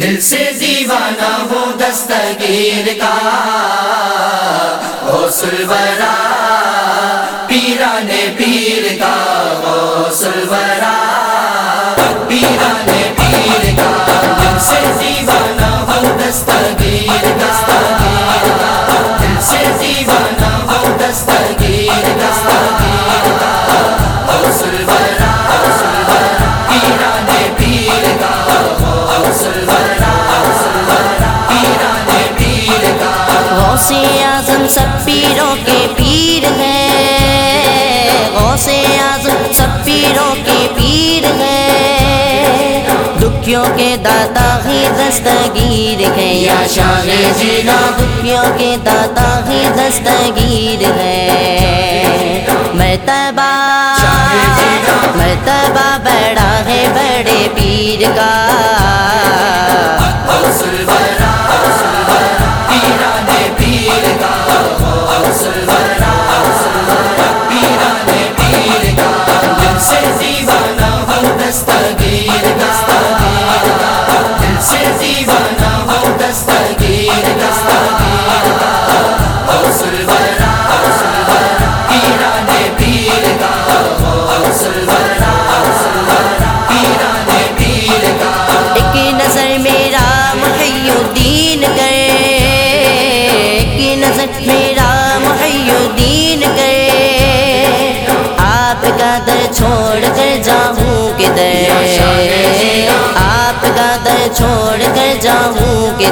دل سے دیوانہ ہو دستگیر کا سلورا پیران پیر کا ہو سلورا پیران پیر کا۔ دل سے دیوانہ ہو دستگیر کا۔ سب پیروں کے پیر ہے غوث اعظم سب پیروں کے پیر ہے دکھیوں کے داتا ہی دستگیر ہے یا شاہ جینا دکھیوں کے داتا ہی دستگیر ہے مرتبہ مرتبہ بڑا ہے بڑے پیر کا۔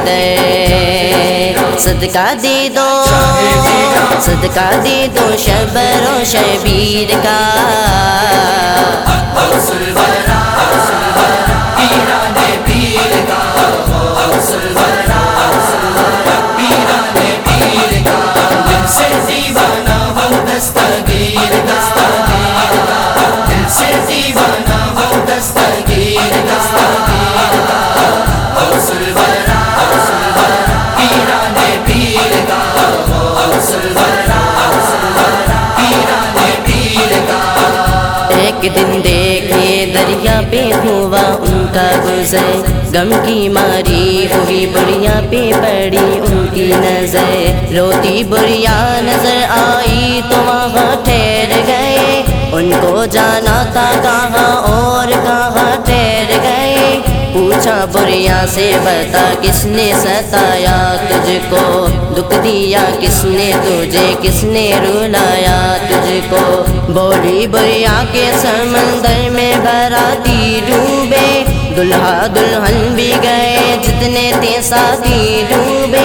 جاؤں صدقہ دے دو۔ صدقہ دے دو شبر و شبیر کا۔ ہو سلورا پیران پیر کا۔ کا گزر۔ غم کی ماری ہوئی بڑھیا پہ پڑی ان کی نظر۔ روتی بڑھیا نظر آئی تو وہاں ٹھہر گئے۔ ان کو جانا تھا کہاں اور کہاں ٹھہر گئے۔ پوچھا بڑھیا سے، بتا کس نے ستایا تجھ کو؟ دکھ دیا کس نے تجھے؟ کس نے رلایا؟ کو بوری بڑھیا کے سمندر میں براتی ڈوبے، دلہا دلہن بھی گئے جتنے تھے ساتھی ڈوبے۔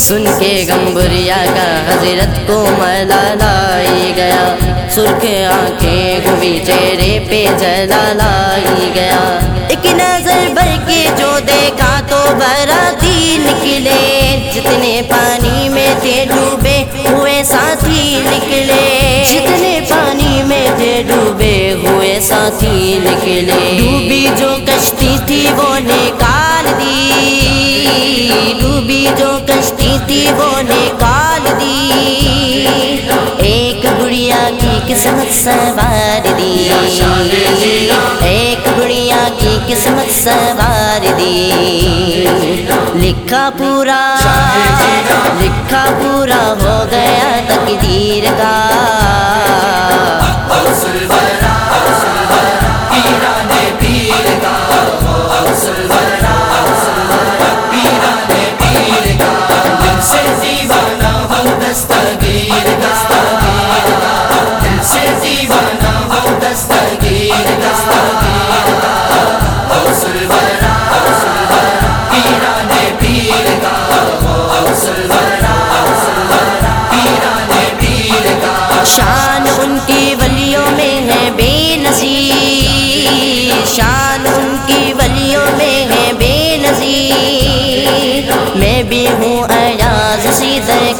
سن کے گمبریا کا حضرت کو ملا لائی گیا۔ سرخ آنکھیں گوی چہرے پہ جلا لائی گیا۔ ایک نظر بھر کے جو دیکھا تو براتی نکلے۔ جتنے پانی میں تھے ڈوبے، ہوئے ساتھی نکلے۔ جتنے پانی میں تھے ڈوبے، ہوئے ساتھی نکلے۔ ڈوبی جو تھی وہ نکال دی۔ ایک گڑیا کی قسمت سوار دی۔ ایک گڑیا کی قسمت سوار دی۔ لکھا پورا لکھا پورا ہو گیا تقدیر کا۔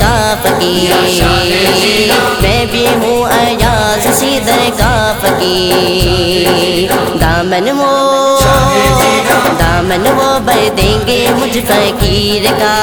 کا فقیر۔ میں بھی ہوں ایاز سیدر کا فقیر۔ دامن وہ دامن وہ بھر دیں گے مجھ فقیر کا۔